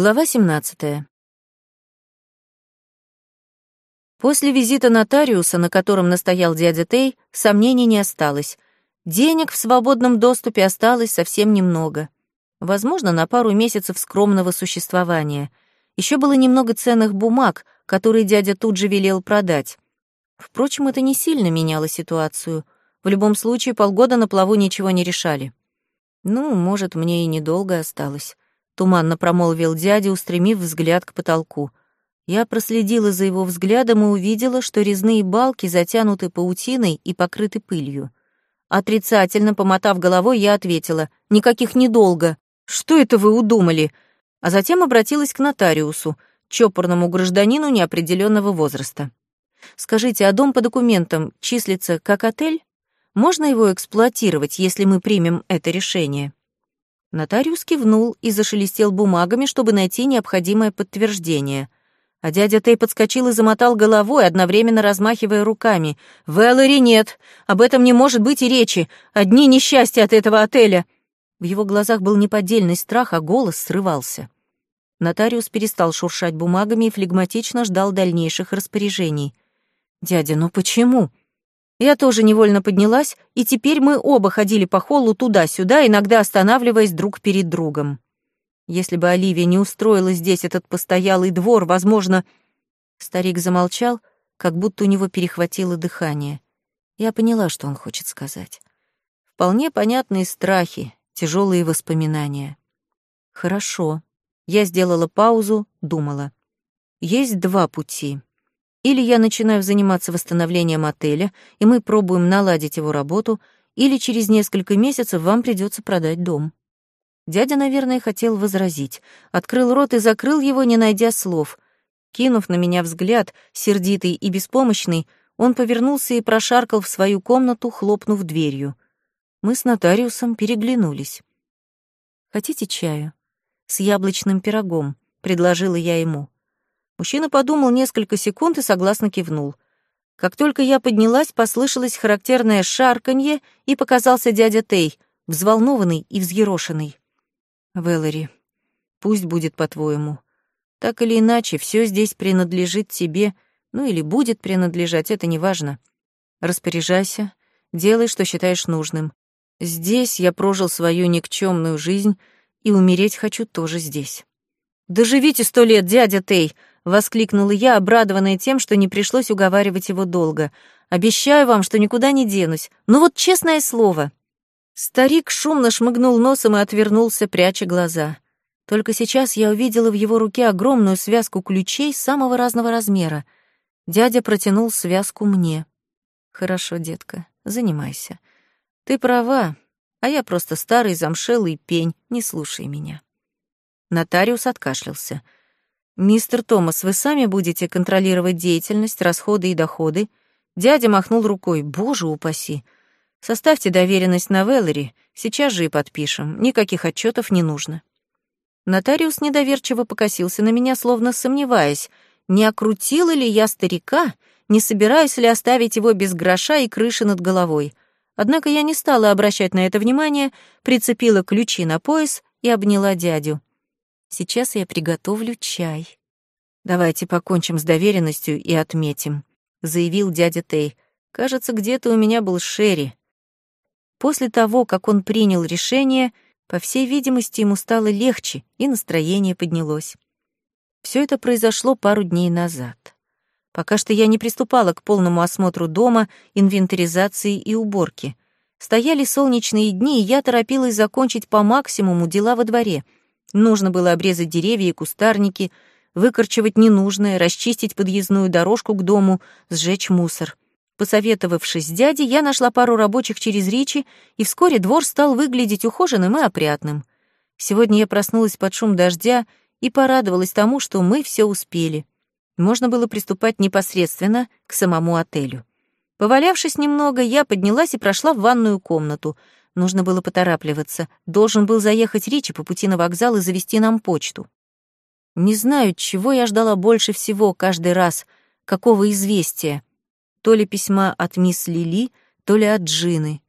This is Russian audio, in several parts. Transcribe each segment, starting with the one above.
Глава 17. После визита нотариуса, на котором настоял дядя Тей, сомнений не осталось. Денег в свободном доступе осталось совсем немного. Возможно, на пару месяцев скромного существования. Еще было немного ценных бумаг, которые дядя тут же велел продать. Впрочем, это не сильно меняло ситуацию. В любом случае, полгода на плаву ничего не решали. Ну, может, мне и недолго осталось. Туманно промолвил дядя, устремив взгляд к потолку. Я проследила за его взглядом и увидела, что резные балки затянуты паутиной и покрыты пылью. Отрицательно помотав головой, я ответила, «Никаких недолго. Что это вы удумали?» А затем обратилась к нотариусу, чопорному гражданину неопределенного возраста. «Скажите, а дом по документам числится как отель? Можно его эксплуатировать, если мы примем это решение?» Нотариус кивнул и зашелестел бумагами, чтобы найти необходимое подтверждение — а дядя Тей подскочил и замотал головой, одновременно размахивая руками. «Вэллори нет! Об этом не может быть и речи! Одни несчастья от этого отеля!» В его глазах был неподдельный страх, а голос срывался. Нотариус перестал шуршать бумагами и флегматично ждал дальнейших распоряжений. «Дядя, ну почему?» Я тоже невольно поднялась, и теперь мы оба ходили по холлу туда-сюда, иногда останавливаясь друг перед другом. Если бы Оливия не устроила здесь этот постоялый двор, возможно... Старик замолчал, как будто у него перехватило дыхание. Я поняла, что он хочет сказать. Вполне понятные страхи, тяжелые воспоминания. Хорошо. Я сделала паузу, думала. Есть два пути. Или я начинаю заниматься восстановлением отеля, и мы пробуем наладить его работу, или через несколько месяцев вам придется продать дом. Дядя, наверное, хотел возразить. Открыл рот и закрыл его, не найдя слов. Кинув на меня взгляд, сердитый и беспомощный, он повернулся и прошаркал в свою комнату, хлопнув дверью. Мы с нотариусом переглянулись. «Хотите чаю?» «С яблочным пирогом», — предложила я ему. Мужчина подумал несколько секунд и согласно кивнул. Как только я поднялась, послышалось характерное шарканье, и показался дядя Тей, взволнованный и взъерошенный. Вэллори, пусть будет по-твоему. Так или иначе, все здесь принадлежит тебе, ну или будет принадлежать, это не важно. Распоряжайся, делай, что считаешь нужным. Здесь я прожил свою никчемную жизнь, и умереть хочу тоже здесь. «Доживите сто лет, дядя Тей!» — воскликнула я, обрадованная тем, что не пришлось уговаривать его долго. «Обещаю вам, что никуда не денусь. Ну вот честное слово!» Старик шумно шмыгнул носом и отвернулся, пряча глаза. Только сейчас я увидела в его руке огромную связку ключей самого разного размера. Дядя протянул связку мне. «Хорошо, детка, занимайся. Ты права, а я просто старый замшелый пень, не слушай меня». Нотариус откашлялся. «Мистер Томас, вы сами будете контролировать деятельность, расходы и доходы?» Дядя махнул рукой. «Боже упаси!» Составьте доверенность на Веллери, сейчас же и подпишем. Никаких отчетов не нужно. Нотариус недоверчиво покосился на меня, словно сомневаясь, не окрутила ли я старика, не собираюсь ли оставить его без гроша и крыши над головой. Однако я не стала обращать на это внимание, прицепила ключи на пояс и обняла дядю. Сейчас я приготовлю чай. Давайте покончим с доверенностью и отметим, заявил дядя Тей. Кажется, где-то у меня был Шерри. После того, как он принял решение, по всей видимости, ему стало легче, и настроение поднялось. Все это произошло пару дней назад. Пока что я не приступала к полному осмотру дома, инвентаризации и уборки. Стояли солнечные дни, и я торопилась закончить по максимуму дела во дворе. Нужно было обрезать деревья и кустарники, выкорчевать ненужное, расчистить подъездную дорожку к дому, сжечь мусор — Посоветовавшись с дядей, я нашла пару рабочих через Ричи, и вскоре двор стал выглядеть ухоженным и опрятным. Сегодня я проснулась под шум дождя и порадовалась тому, что мы все успели. Можно было приступать непосредственно к самому отелю. Повалявшись немного, я поднялась и прошла в ванную комнату. Нужно было поторапливаться. Должен был заехать Ричи по пути на вокзал и завести нам почту. Не знаю, чего я ждала больше всего каждый раз, какого известия то ли письма от мисс Лили, то ли от Джины.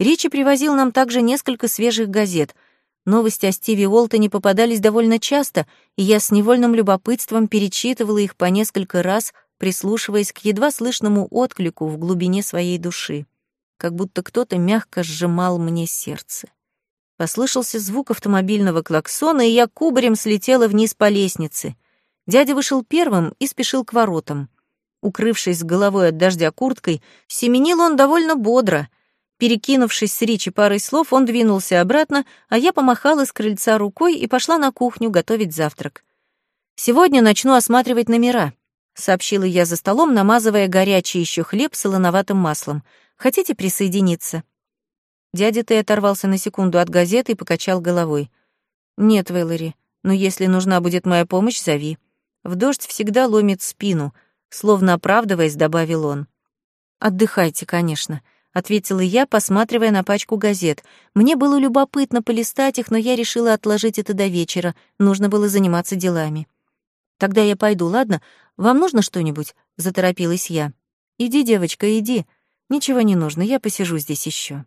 Ричи привозил нам также несколько свежих газет. Новости о Стиве Уолтоне попадались довольно часто, и я с невольным любопытством перечитывала их по несколько раз, прислушиваясь к едва слышному отклику в глубине своей души, как будто кто-то мягко сжимал мне сердце. Послышался звук автомобильного клаксона, и я кубарем слетела вниз по лестнице. Дядя вышел первым и спешил к воротам. Укрывшись головой от дождя курткой, семенил он довольно бодро, Перекинувшись с Ричи парой слов, он двинулся обратно, а я помахала с крыльца рукой и пошла на кухню готовить завтрак. «Сегодня начну осматривать номера», — сообщила я за столом, намазывая горячий еще хлеб солоноватым маслом. «Хотите присоединиться?» Дядя Тэй оторвался на секунду от газеты и покачал головой. «Нет, Вэллори, но если нужна будет моя помощь, зови. В дождь всегда ломит спину», — словно оправдываясь, добавил он. «Отдыхайте, конечно», — ответила я, посматривая на пачку газет. Мне было любопытно полистать их, но я решила отложить это до вечера. Нужно было заниматься делами. Тогда я пойду, ладно? Вам нужно что-нибудь? заторопилась я. Иди, девочка, иди. Ничего не нужно, я посижу здесь еще.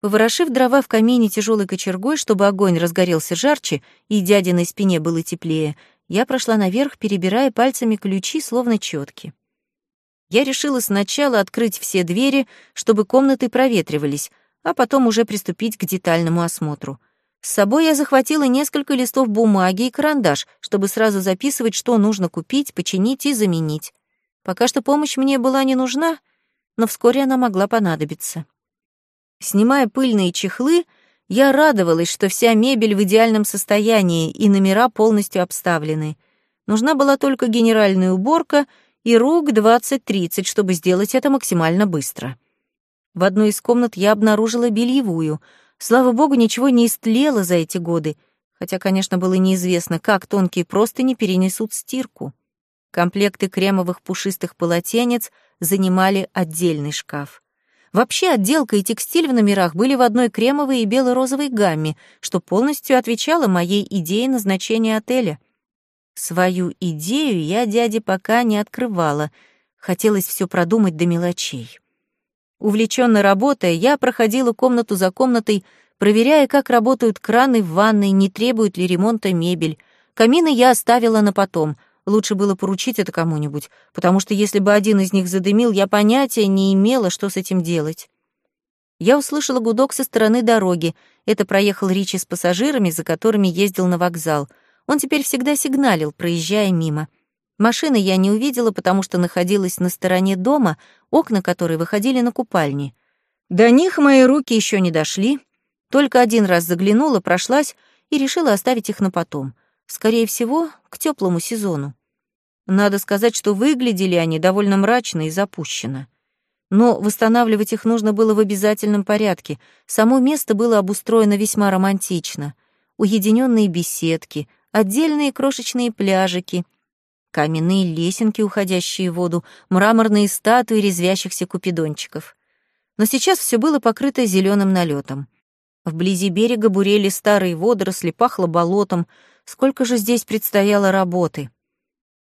Поворошив дрова в камине тяжелой кочергой, чтобы огонь разгорелся жарче и дядиной спине было теплее, я прошла наверх, перебирая пальцами ключи, словно четки. Я решила сначала открыть все двери, чтобы комнаты проветривались, а потом уже приступить к детальному осмотру. С собой я захватила несколько листов бумаги и карандаш, чтобы сразу записывать, что нужно купить, починить и заменить. Пока что помощь мне была не нужна, но вскоре она могла понадобиться. Снимая пыльные чехлы, я радовалась, что вся мебель в идеальном состоянии и номера полностью обставлены. Нужна была только генеральная уборка — и рук 20-30, чтобы сделать это максимально быстро. В одной из комнат я обнаружила бельевую. Слава богу, ничего не истлело за эти годы, хотя, конечно, было неизвестно, как тонкие простыни перенесут стирку. Комплекты кремовых пушистых полотенец занимали отдельный шкаф. Вообще отделка и текстиль в номерах были в одной кремовой и бело-розовой гамме, что полностью отвечало моей идее назначения отеля. Свою идею я дяде пока не открывала, хотелось все продумать до мелочей. Увлечённо работая, я проходила комнату за комнатой, проверяя, как работают краны в ванной, не требует ли ремонта мебель. Камины я оставила на потом. Лучше было поручить это кому-нибудь, потому что если бы один из них задымил, я понятия не имела, что с этим делать. Я услышала гудок со стороны дороги. Это проехал Ричи с пассажирами, за которыми ездил на вокзал — он теперь всегда сигналил, проезжая мимо. Машины я не увидела, потому что находилась на стороне дома, окна которой выходили на купальни. До них мои руки еще не дошли. Только один раз заглянула, прошлась и решила оставить их на потом. Скорее всего, к теплому сезону. Надо сказать, что выглядели они довольно мрачно и запущенно. Но восстанавливать их нужно было в обязательном порядке. Само место было обустроено весьма романтично. Уединенные беседки, отдельные крошечные пляжики, каменные лесенки, уходящие в воду, мраморные статуи резвящихся купидончиков. Но сейчас все было покрыто зеленым налетом. Вблизи берега бурели старые водоросли, пахло болотом. Сколько же здесь предстояло работы?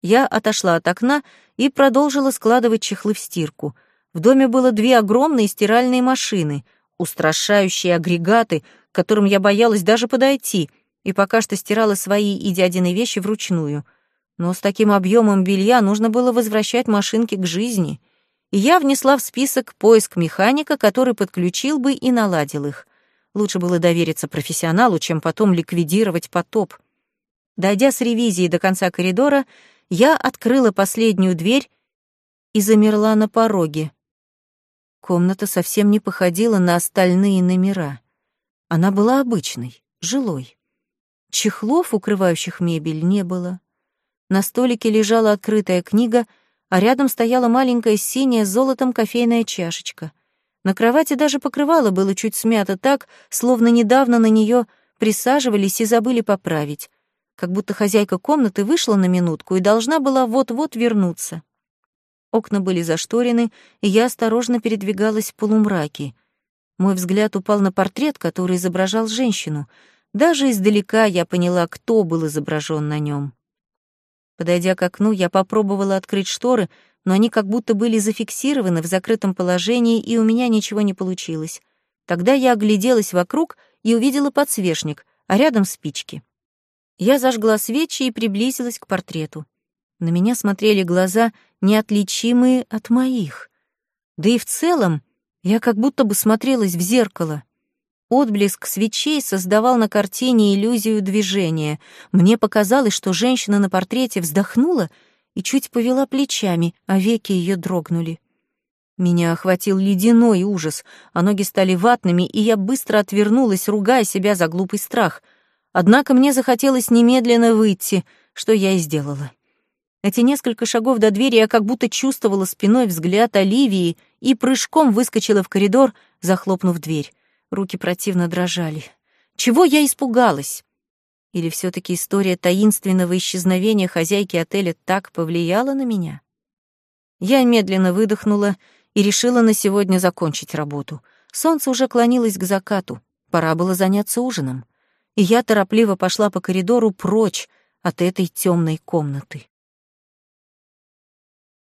Я отошла от окна и продолжила складывать чехлы в стирку. В доме было две огромные стиральные машины, устрашающие агрегаты, к которым я боялась даже подойти — и пока что стирала свои и дядины вещи вручную. Но с таким объемом белья нужно было возвращать машинки к жизни. И я внесла в список поиск механика, который подключил бы и наладил их. Лучше было довериться профессионалу, чем потом ликвидировать потоп. Дойдя с ревизией до конца коридора, я открыла последнюю дверь и замерла на пороге. Комната совсем не походила на остальные номера. Она была обычной, жилой. Чехлов, укрывающих мебель, не было. На столике лежала открытая книга, а рядом стояла маленькая синяя с золотом кофейная чашечка. На кровати даже покрывало было чуть смято так, словно недавно на нее присаживались и забыли поправить, как будто хозяйка комнаты вышла на минутку и должна была вот-вот вернуться. Окна были зашторены, и я осторожно передвигалась в полумраке. Мой взгляд упал на портрет, который изображал женщину — даже издалека я поняла, кто был изображен на нем. Подойдя к окну, я попробовала открыть шторы, но они как будто были зафиксированы в закрытом положении, и у меня ничего не получилось. Тогда я огляделась вокруг и увидела подсвечник, а рядом спички. Я зажгла свечи и приблизилась к портрету. На меня смотрели глаза, неотличимые от моих. Да и в целом я как будто бы смотрелась в зеркало. Отблеск свечей создавал на картине иллюзию движения. Мне показалось, что женщина на портрете вздохнула и чуть повела плечами, а веки ее дрогнули. Меня охватил ледяной ужас, а ноги стали ватными, и я быстро отвернулась, ругая себя за глупый страх. Однако мне захотелось немедленно выйти, что я и сделала. Эти несколько шагов до двери я как будто чувствовала спиной взгляд Оливии и прыжком выскочила в коридор, захлопнув дверь. Руки противно дрожали. Чего я испугалась? Или все таки история таинственного исчезновения хозяйки отеля так повлияла на меня? Я медленно выдохнула и решила на сегодня закончить работу. Солнце уже клонилось к закату, пора было заняться ужином. И я торопливо пошла по коридору прочь от этой темной комнаты.